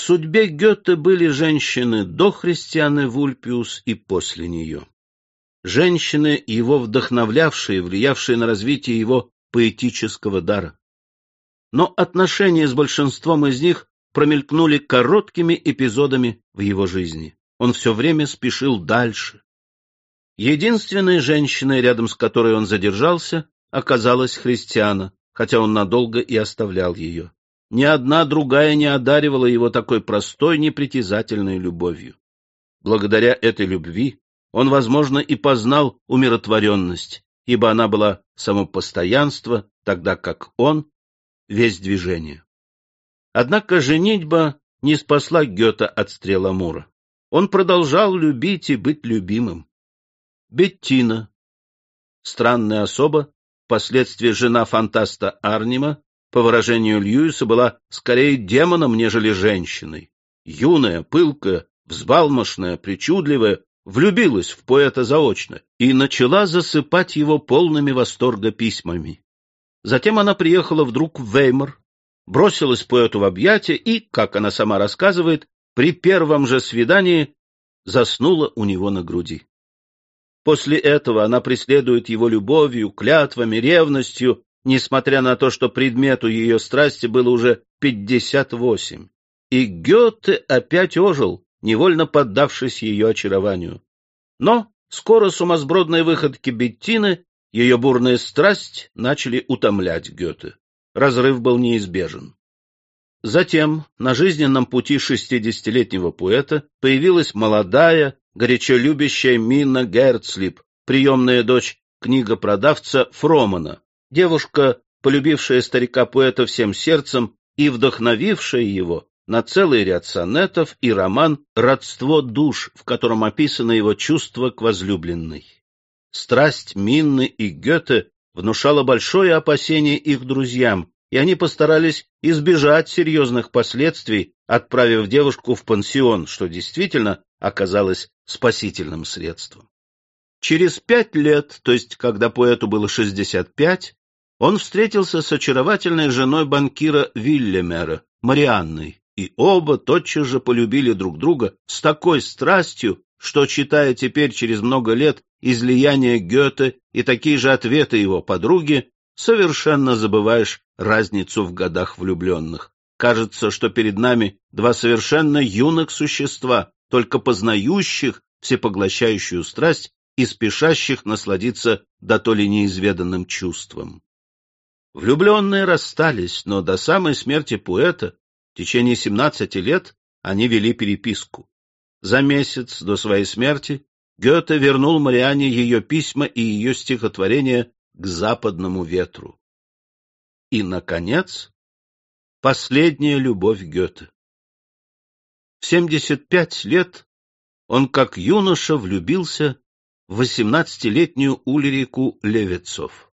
судьбе Гёте были женщины до Христианы Вульпиус и после нее. Женщины, его вдохновлявшие, влиявшие на развитие его поэтического дара. Но отношения с большинством из них промелькнули короткими эпизодами в его жизни. Он все время спешил дальше. Единственной женщиной, рядом с которой он задержался, оказалась христиана, хотя он надолго и оставлял ее. Ни одна другая не одаривала его такой простой, непритязательной любовью. Благодаря этой любви он, возможно, и познал умиротворенность, ибо она была самопостоянство, тогда как он — весь движение. Однако женитьба не спасла Гёта от стрела Мура. Он продолжал любить и быть любимым. Беттина, странная особа, впоследствии жена фантаста Арнима, по выражению Льюиса, была скорее демоном, нежели женщиной. Юная, пылкая, взбалмошная, причудливая, влюбилась в поэта заочно и начала засыпать его полными восторга письмами. Затем она приехала вдруг в Веймар, бросилась поэту в объятия и, как она сама рассказывает, при первом же свидании заснула у него на груди. После этого она преследует его любовью, клятвами, ревностью, несмотря на то, что предмету ее страсти было уже пятьдесят восемь. И Гёте опять ожил, невольно поддавшись ее очарованию. Но скоро сумасбродные выходки Беттины, ее бурная страсть начали утомлять Гёте. Разрыв был неизбежен. Затем на жизненном пути шестидесятилетнего поэта появилась молодая, горячо любящая Мина Герцлип, приемная дочь книгопродавца Фромана, девушка, полюбившая старика-поэта всем сердцем и вдохновившая его на целый ряд сонетов и роман «Родство душ», в котором описано его чувство к возлюбленной. Страсть Минны и Гёте внушала большое опасение их друзьям, и они постарались избежать серьезных последствий, отправив девушку в пансион, что действительно оказалось спасительным средством. Через пять лет, то есть когда поэту было шестьдесят пять, он встретился с очаровательной женой банкира Вильямера, Марианной, и оба тотчас же полюбили друг друга с такой страстью, что, читая теперь через много лет излияния Гёте и такие же ответы его подруги, совершенно забываешь разницу в годах влюбленных. Кажется, что перед нами два совершенно юных существа, только познающих всепоглощающую страсть и спешащих насладиться до то ли неизведанным чувством. Влюбленные расстались, но до самой смерти поэта в течение семнадцати лет они вели переписку. За месяц до своей смерти Гёте вернул Мариане ее письма и ее стихотворение к западному ветру. И, наконец, последняя любовь Гёте. В семьдесят пять лет он, как юноша, влюбился в восемнадцатилетнюю Улерику Левецов.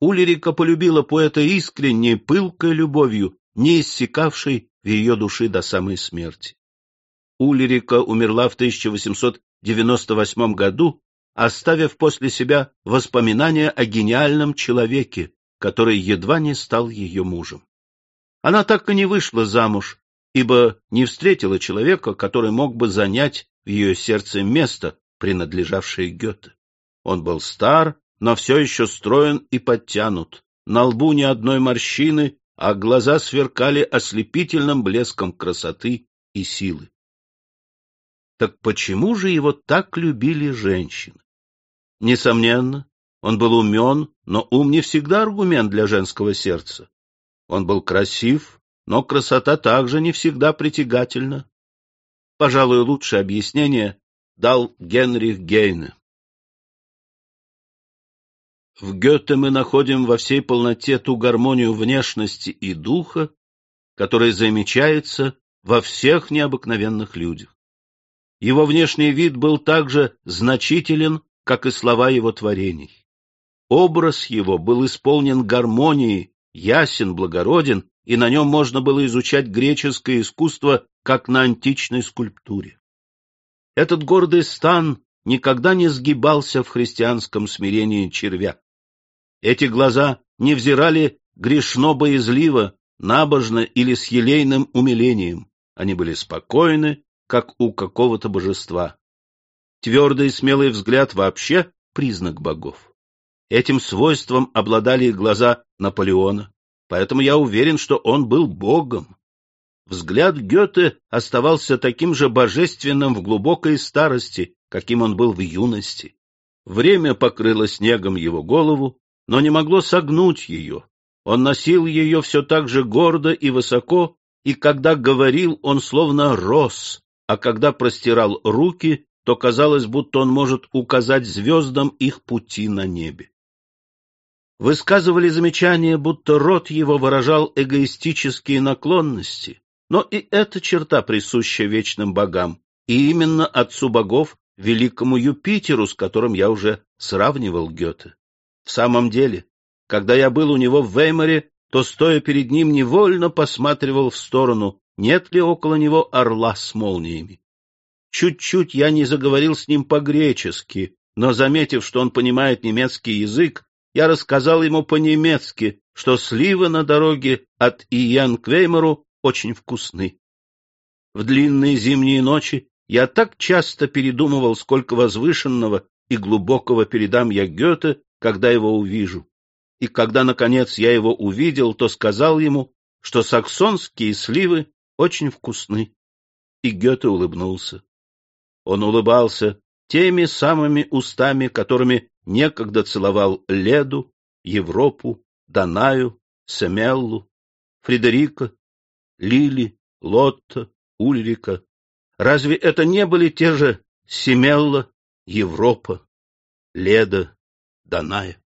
Улерика полюбила поэта искренней, пылкой любовью, не иссякавшей в ее душе до самой смерти. Улерика умерла в 1898 году, оставив после себя воспоминания о гениальном человеке, который едва не стал ее мужем. Она так и не вышла замуж, ибо не встретила человека, который мог бы занять в ее сердце место, принадлежавшее Гёте. Он был стар, но все еще строен и подтянут, на лбу ни одной морщины, а глаза сверкали ослепительным блеском красоты и силы. Так почему же его так любили женщины? Несомненно, он был умен, но ум не всегда аргумент для женского сердца. Он был красив, но красота также не всегда притягательна. Пожалуй, лучшее объяснение дал Генрих Гейне. В Гёте мы находим во всей полноте ту гармонию внешности и духа, которая замечается во всех необыкновенных людях. Его внешний вид был также значителен, как и слова его творений. Образ его был исполнен гармонией, ясен, благороден, и на нем можно было изучать греческое искусство, как на античной скульптуре. Этот гордый стан никогда не сгибался в христианском смирении червя. Эти глаза не взирали грешно-боязливо, набожно или с елейным умилением. они были спокойны, как у какого-то божества. Твердый смелый взгляд вообще признак богов. Этим свойством обладали глаза Наполеона, поэтому я уверен, что он был богом. Взгляд Гёте оставался таким же божественным в глубокой старости, каким он был в юности. Время покрыло снегом его голову, но не могло согнуть ее. Он носил ее все так же гордо и высоко, и когда говорил, он словно рос, а когда простирал руки, то казалось, будто он может указать звездам их пути на небе. Высказывали замечание, будто род его выражал эгоистические наклонности, но и эта черта присуща вечным богам, и именно отцу богов, великому Юпитеру, с которым я уже сравнивал Гёте. В самом деле, когда я был у него в Веймаре, то, стоя перед ним, невольно посматривал в сторону, нет ли около него орла с молниями. Чуть-чуть я не заговорил с ним по-гречески, но, заметив, что он понимает немецкий язык, я рассказал ему по-немецки, что сливы на дороге от Иян к Веймару очень вкусны. В длинные зимние ночи я так часто передумывал, сколько возвышенного и глубокого передам я Гёте, когда его увижу. И когда, наконец, я его увидел, то сказал ему, что саксонские сливы очень вкусны. И Гёте улыбнулся. Он улыбался теми самыми устами, которыми некогда целовал Леду, Европу, Данаю, Семеллу, Фредерика, Лили, Лотта, Ульрика. Разве это не были те же Семелла, Европа, Леда, Даная?